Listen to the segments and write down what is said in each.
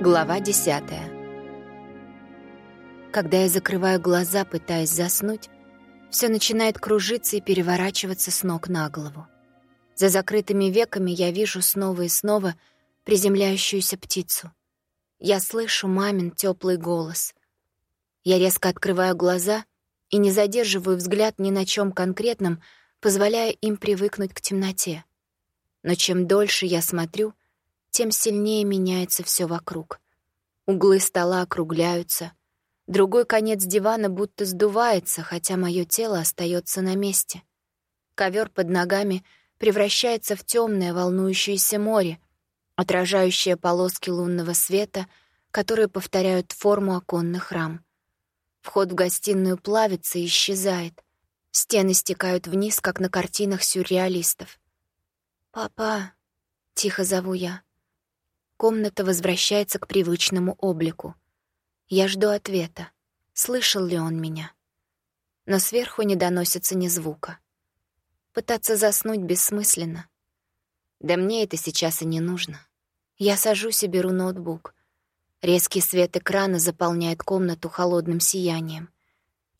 Глава десятая. Когда я закрываю глаза, пытаясь заснуть, все начинает кружиться и переворачиваться с ног на голову. За закрытыми веками я вижу снова и снова приземляющуюся птицу. Я слышу мамин теплый голос. Я резко открываю глаза и не задерживаю взгляд ни на чем конкретном, позволяя им привыкнуть к темноте. Но чем дольше я смотрю, тем сильнее меняется все вокруг. Углы стола округляются, другой конец дивана будто сдувается, хотя мое тело остается на месте. Ковер под ногами превращается в темное волнующееся море, отражающее полоски лунного света, которые повторяют форму оконных рам. Вход в гостиную плавится и исчезает. Стены стекают вниз, как на картинах сюрреалистов. «Папа», — тихо зову я, — Комната возвращается к привычному облику. Я жду ответа. Слышал ли он меня? Но сверху не доносится ни звука. Пытаться заснуть бессмысленно. Да мне это сейчас и не нужно. Я сажусь и беру ноутбук. Резкий свет экрана заполняет комнату холодным сиянием.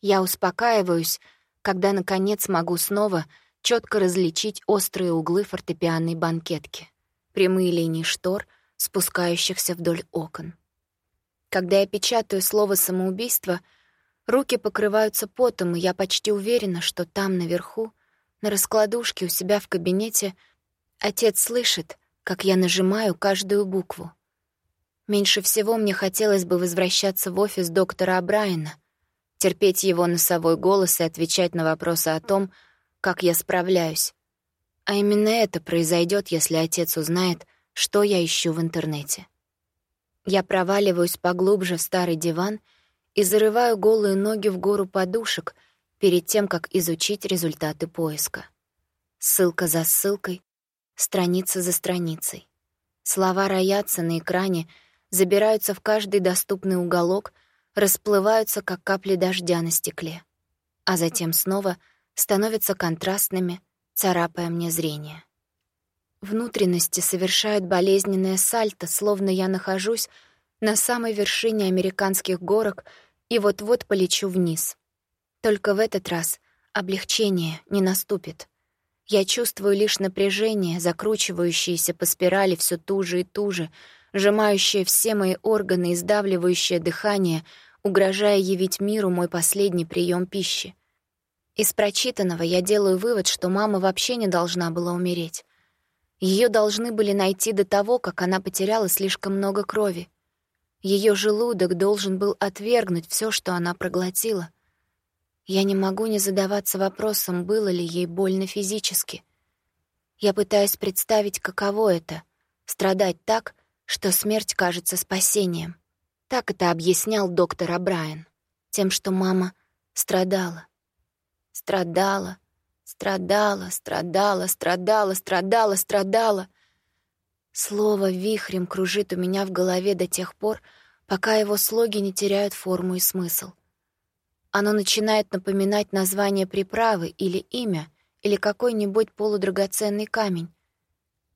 Я успокаиваюсь, когда, наконец, могу снова четко различить острые углы фортепианной банкетки, прямые линии штор — спускающихся вдоль окон. Когда я печатаю слово «самоубийство», руки покрываются потом, и я почти уверена, что там, наверху, на раскладушке у себя в кабинете, отец слышит, как я нажимаю каждую букву. Меньше всего мне хотелось бы возвращаться в офис доктора Абрайена, терпеть его носовой голос и отвечать на вопросы о том, как я справляюсь. А именно это произойдет, если отец узнает, что я ищу в интернете. Я проваливаюсь поглубже в старый диван и зарываю голые ноги в гору подушек перед тем, как изучить результаты поиска. Ссылка за ссылкой, страница за страницей. Слова роятся на экране, забираются в каждый доступный уголок, расплываются, как капли дождя на стекле, а затем снова становятся контрастными, царапая мне зрение. Внутренности совершают болезненное сальто, словно я нахожусь на самой вершине американских горок и вот-вот полечу вниз. Только в этот раз облегчение не наступит. Я чувствую лишь напряжение, закручивающееся по спирали все туже и туже, сжимающее все мои органы и сдавливающее дыхание, угрожая явить миру мой последний прием пищи. Из прочитанного я делаю вывод, что мама вообще не должна была умереть. Ее должны были найти до того, как она потеряла слишком много крови. Ее желудок должен был отвергнуть все, что она проглотила. Я не могу не задаваться вопросом, было ли ей больно физически. Я пытаюсь представить, каково это — страдать так, что смерть кажется спасением. Так это объяснял доктор Абрайен, тем, что мама страдала. Страдала, Страдала, страдала, страдала, страдала, страдала. Слово вихрем кружит у меня в голове до тех пор, пока его слоги не теряют форму и смысл. Оно начинает напоминать название приправы или имя, или какой-нибудь полудрагоценный камень.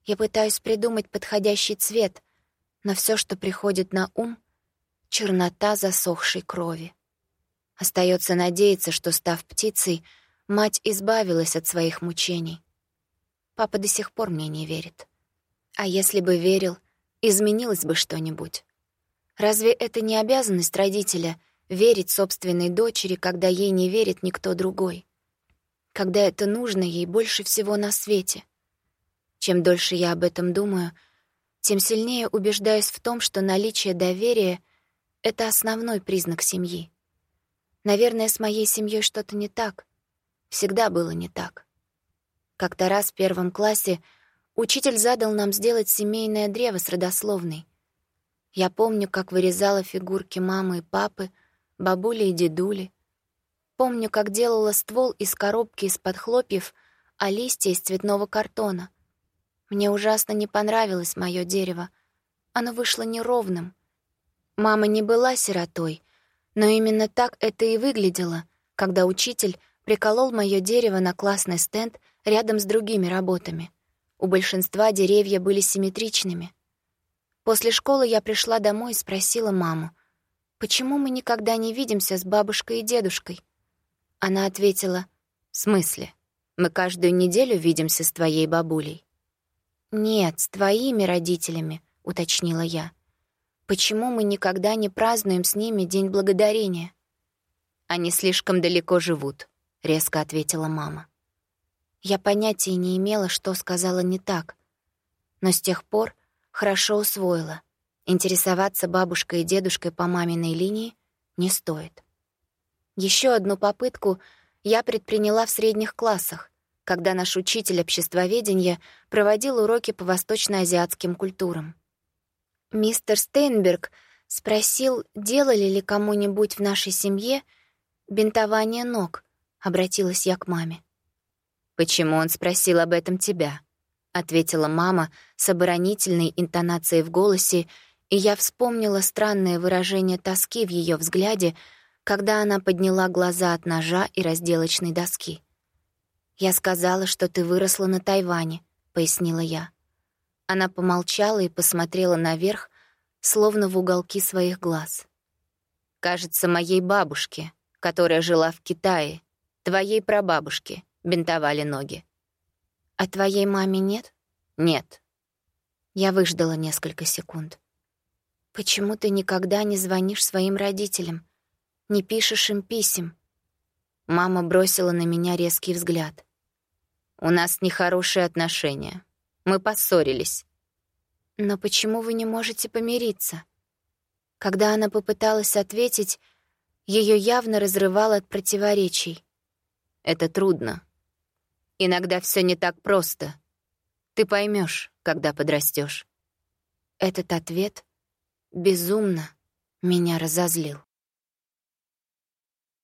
Я пытаюсь придумать подходящий цвет, но все, что приходит на ум — чернота засохшей крови. Остается надеяться, что, став птицей, — Мать избавилась от своих мучений. Папа до сих пор мне не верит. А если бы верил, изменилось бы что-нибудь. Разве это не обязанность родителя верить собственной дочери, когда ей не верит никто другой? Когда это нужно ей больше всего на свете? Чем дольше я об этом думаю, тем сильнее убеждаюсь в том, что наличие доверия — это основной признак семьи. Наверное, с моей семьей что-то не так — Всегда было не так. Как-то раз в первом классе учитель задал нам сделать семейное древо с родословной. Я помню, как вырезала фигурки мамы и папы, бабули и дедули. Помню, как делала ствол из коробки из-под хлопьев, а листья из цветного картона. Мне ужасно не понравилось мое дерево. Оно вышло неровным. Мама не была сиротой, но именно так это и выглядело, когда учитель приколол мое дерево на классный стенд рядом с другими работами. У большинства деревья были симметричными. После школы я пришла домой и спросила маму, почему мы никогда не видимся с бабушкой и дедушкой? Она ответила, «В смысле? Мы каждую неделю видимся с твоей бабулей». «Нет, с твоими родителями», — уточнила я. «Почему мы никогда не празднуем с ними День Благодарения?» «Они слишком далеко живут», — резко ответила мама. Я понятия не имела, что сказала не так, но с тех пор хорошо усвоила. Интересоваться бабушкой и дедушкой по маминой линии не стоит. Еще одну попытку я предприняла в средних классах, когда наш учитель обществоведения проводил уроки по восточноазиатским культурам. Мистер Стейнберг спросил, делали ли кому-нибудь в нашей семье бинтование ног, обратилась я к маме. «Почему он спросил об этом тебя?» — ответила мама с оборонительной интонацией в голосе, и я вспомнила странное выражение тоски в ее взгляде, когда она подняла глаза от ножа и разделочной доски. «Я сказала, что ты выросла на Тайване», — пояснила я. Она помолчала и посмотрела наверх, словно в уголки своих глаз. «Кажется, моей бабушке, которая жила в Китае, твоей прабабушке, бинтовали ноги». «А твоей маме нет?» «Нет». Я выждала несколько секунд. «Почему ты никогда не звонишь своим родителям?» не пишешь им писем?» Мама бросила на меня резкий взгляд. «У нас нехорошие отношения. Мы поссорились». «Но почему вы не можете помириться?» Когда она попыталась ответить, ее явно разрывало от противоречий. «Это трудно. Иногда все не так просто. Ты поймешь, когда подрастешь. Этот ответ безумно меня разозлил.